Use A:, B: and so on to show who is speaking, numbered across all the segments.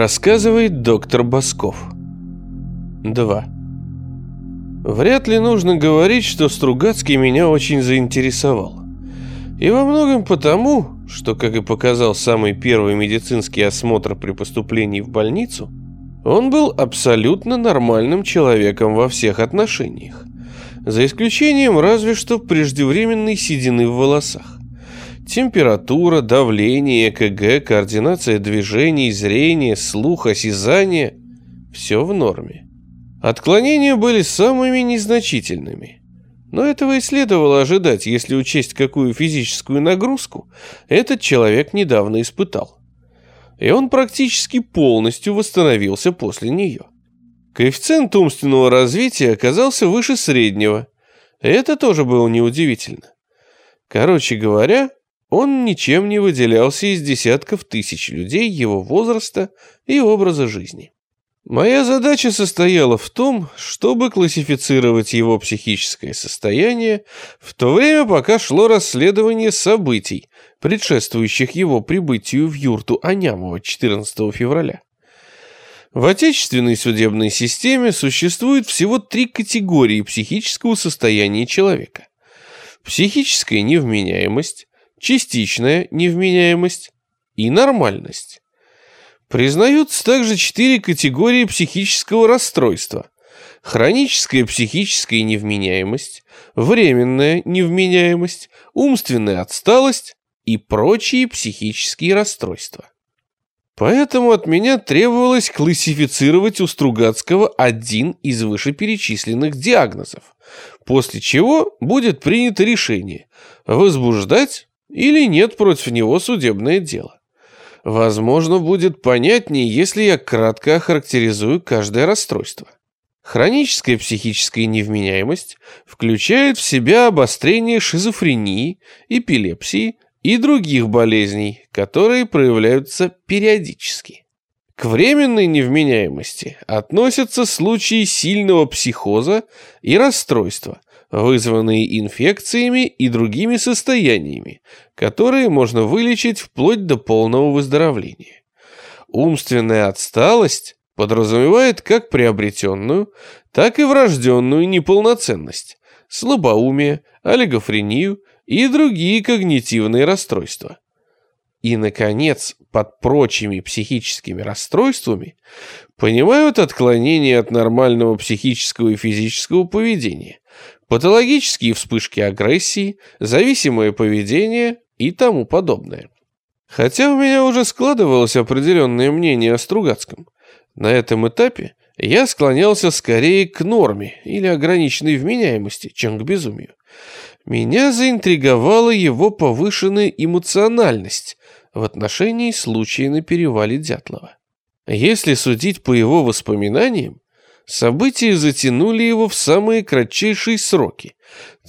A: Рассказывает доктор Басков. 2. Вряд ли нужно говорить, что Стругацкий меня очень заинтересовал. И во многом потому, что, как и показал самый первый медицинский осмотр при поступлении в больницу, он был абсолютно нормальным человеком во всех отношениях, за исключением разве что преждевременной седины в волосах. Температура, давление, ЭКГ, координация движений, зрение, слух, осязание – все в норме. Отклонения были самыми незначительными. Но этого и следовало ожидать, если учесть, какую физическую нагрузку этот человек недавно испытал. И он практически полностью восстановился после нее. Коэффициент умственного развития оказался выше среднего. Это тоже было неудивительно. Короче говоря, он ничем не выделялся из десятков тысяч людей его возраста и образа жизни. Моя задача состояла в том, чтобы классифицировать его психическое состояние в то время, пока шло расследование событий, предшествующих его прибытию в юрту Анямова 14 февраля. В отечественной судебной системе существует всего три категории психического состояния человека. Психическая невменяемость, частичная невменяемость и нормальность. Признаются также четыре категории психического расстройства. Хроническая психическая невменяемость, временная невменяемость, умственная отсталость и прочие психические расстройства. Поэтому от меня требовалось классифицировать у Стругацкого один из вышеперечисленных диагнозов, после чего будет принято решение – возбуждать или нет против него судебное дело. Возможно, будет понятнее, если я кратко охарактеризую каждое расстройство. Хроническая психическая невменяемость включает в себя обострение шизофрении, эпилепсии и других болезней, которые проявляются периодически. К временной невменяемости относятся случаи сильного психоза и расстройства, вызванные инфекциями и другими состояниями, которые можно вылечить вплоть до полного выздоровления. Умственная отсталость подразумевает как приобретенную, так и врожденную неполноценность, слабоумие, олигофрению и другие когнитивные расстройства. И, наконец, под прочими психическими расстройствами понимают отклонения от нормального психического и физического поведения, патологические вспышки агрессии, зависимое поведение и тому подобное. Хотя у меня уже складывалось определенное мнение о Стругацком, на этом этапе я склонялся скорее к норме или ограниченной вменяемости, чем к безумию. Меня заинтриговала его повышенная эмоциональность в отношении случая на перевале Дятлова. Если судить по его воспоминаниям, События затянули его в самые кратчайшие сроки,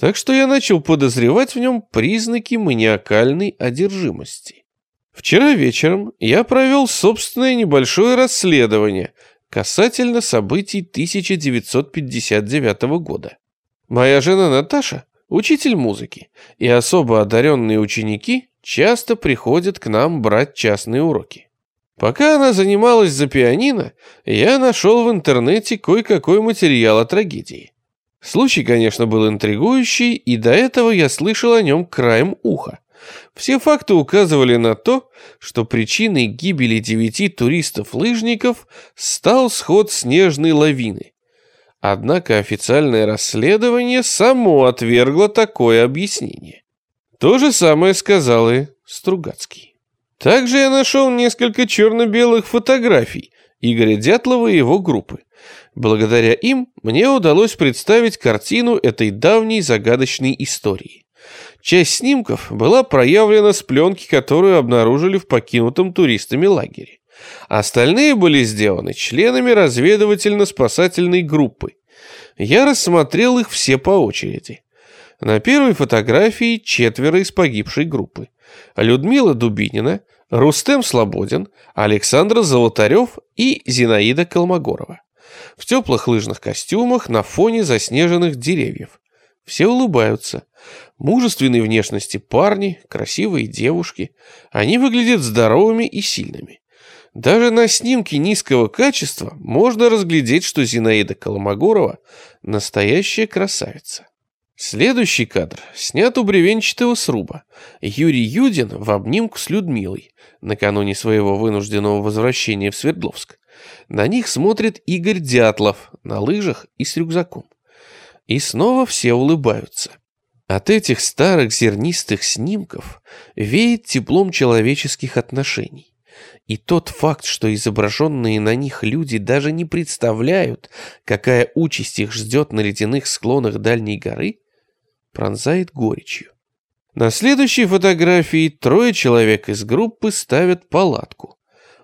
A: так что я начал подозревать в нем признаки маниакальной одержимости. Вчера вечером я провел собственное небольшое расследование касательно событий 1959 года. Моя жена Наташа – учитель музыки, и особо одаренные ученики часто приходят к нам брать частные уроки. Пока она занималась за пианино, я нашел в интернете кое-какой материал о трагедии. Случай, конечно, был интригующий, и до этого я слышал о нем краем уха. Все факты указывали на то, что причиной гибели девяти туристов-лыжников стал сход снежной лавины. Однако официальное расследование само отвергло такое объяснение. То же самое сказал и Стругацкий. Также я нашел несколько черно-белых фотографий Игоря Дятлова и его группы. Благодаря им мне удалось представить картину этой давней загадочной истории. Часть снимков была проявлена с пленки, которую обнаружили в покинутом туристами лагере. Остальные были сделаны членами разведывательно-спасательной группы. Я рассмотрел их все по очереди. На первой фотографии четверо из погибшей группы. Людмила Дубинина, Рустем Слободин, Александр Золотарев и Зинаида Колмогорова. В теплых лыжных костюмах на фоне заснеженных деревьев. Все улыбаются. Мужественной внешности парни, красивые девушки. Они выглядят здоровыми и сильными. Даже на снимке низкого качества можно разглядеть, что Зинаида Коломогорова – настоящая красавица. Следующий кадр снят у бревенчатого сруба. Юрий Юдин в обнимку с Людмилой, накануне своего вынужденного возвращения в Свердловск. На них смотрит Игорь Дятлов на лыжах и с рюкзаком. И снова все улыбаются. От этих старых зернистых снимков веет теплом человеческих отношений. И тот факт, что изображенные на них люди даже не представляют, какая участь их ждет на ледяных склонах дальней горы, пронзает горечью. На следующей фотографии трое человек из группы ставят палатку.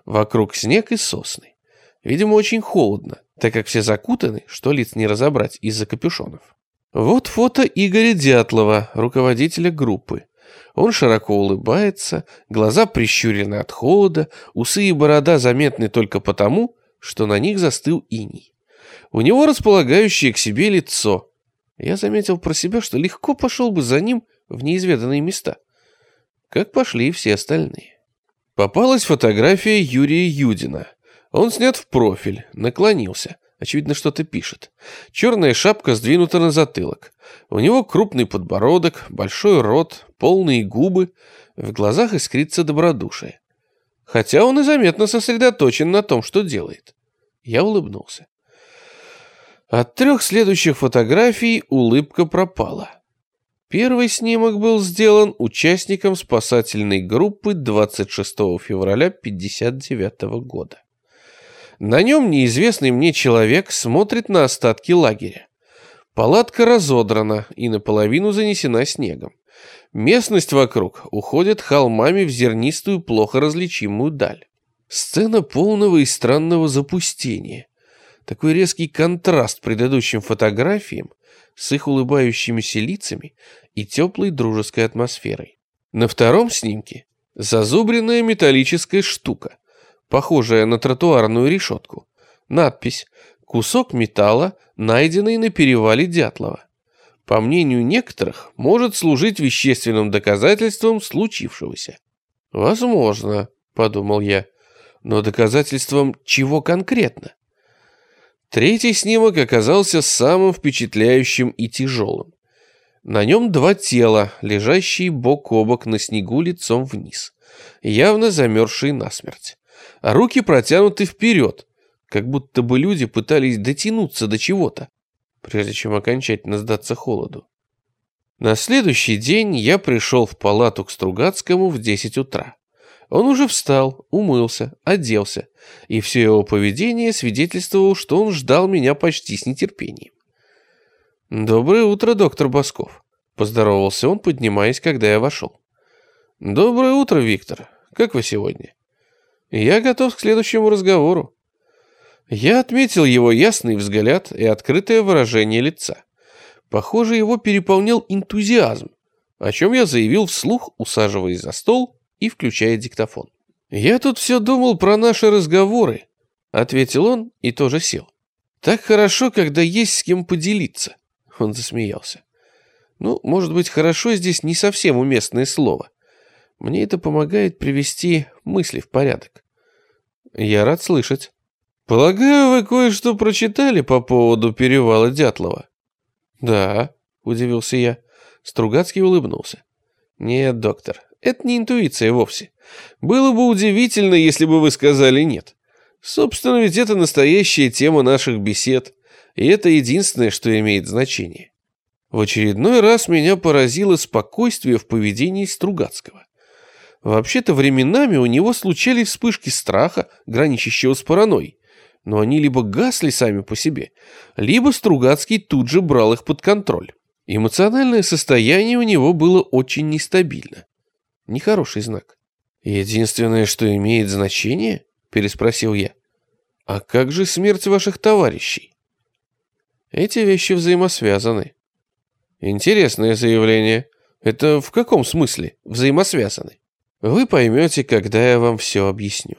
A: Вокруг снег и сосны. Видимо, очень холодно, так как все закутаны, что лиц не разобрать из-за капюшонов. Вот фото Игоря Дятлова, руководителя группы. Он широко улыбается, глаза прищурены от холода, усы и борода заметны только потому, что на них застыл иней. У него располагающее к себе лицо, я заметил про себя, что легко пошел бы за ним в неизведанные места. Как пошли и все остальные. Попалась фотография Юрия Юдина. Он снят в профиль, наклонился. Очевидно, что-то пишет. Черная шапка сдвинута на затылок. У него крупный подбородок, большой рот, полные губы. В глазах искрится добродушие. Хотя он и заметно сосредоточен на том, что делает. Я улыбнулся. От трех следующих фотографий улыбка пропала. Первый снимок был сделан участником спасательной группы 26 февраля 1959 года. На нем неизвестный мне человек смотрит на остатки лагеря. Палатка разодрана и наполовину занесена снегом. Местность вокруг уходит холмами в зернистую, плохо различимую даль. Сцена полного и странного запустения. Такой резкий контраст предыдущим фотографиям с их улыбающимися лицами и теплой дружеской атмосферой. На втором снимке зазубренная металлическая штука, похожая на тротуарную решетку. Надпись «Кусок металла, найденный на перевале Дятлова». По мнению некоторых, может служить вещественным доказательством случившегося. «Возможно», — подумал я, — «но доказательством чего конкретно?» Третий снимок оказался самым впечатляющим и тяжелым. На нем два тела, лежащие бок о бок на снегу лицом вниз, явно замерзшие насмерть. А руки протянуты вперед, как будто бы люди пытались дотянуться до чего-то, прежде чем окончательно сдаться холоду. На следующий день я пришел в палату к Стругацкому в 10 утра. Он уже встал, умылся, оделся, и все его поведение свидетельствовало, что он ждал меня почти с нетерпением. «Доброе утро, доктор Басков», — поздоровался он, поднимаясь, когда я вошел. «Доброе утро, Виктор. Как вы сегодня?» «Я готов к следующему разговору». Я отметил его ясный взгляд и открытое выражение лица. Похоже, его переполнял энтузиазм, о чем я заявил вслух, усаживаясь за стол и включая диктофон. «Я тут все думал про наши разговоры», — ответил он и тоже сел. «Так хорошо, когда есть с кем поделиться», — он засмеялся. «Ну, может быть, хорошо здесь не совсем уместное слово. Мне это помогает привести мысли в порядок». «Я рад слышать». «Полагаю, вы кое-что прочитали по поводу перевала Дятлова?» «Да», — удивился я. Стругацкий улыбнулся. «Нет, доктор, это не интуиция вовсе. Было бы удивительно, если бы вы сказали «нет». Собственно, ведь это настоящая тема наших бесед, и это единственное, что имеет значение. В очередной раз меня поразило спокойствие в поведении Стругацкого. Вообще-то временами у него случались вспышки страха, граничащего с паранойей, но они либо гасли сами по себе, либо Стругацкий тут же брал их под контроль. Эмоциональное состояние у него было очень нестабильно. Нехороший знак. «Единственное, что имеет значение?» – переспросил я. «А как же смерть ваших товарищей?» Эти вещи взаимосвязаны. Интересное заявление. Это в каком смысле взаимосвязаны? Вы поймете, когда я вам все объясню.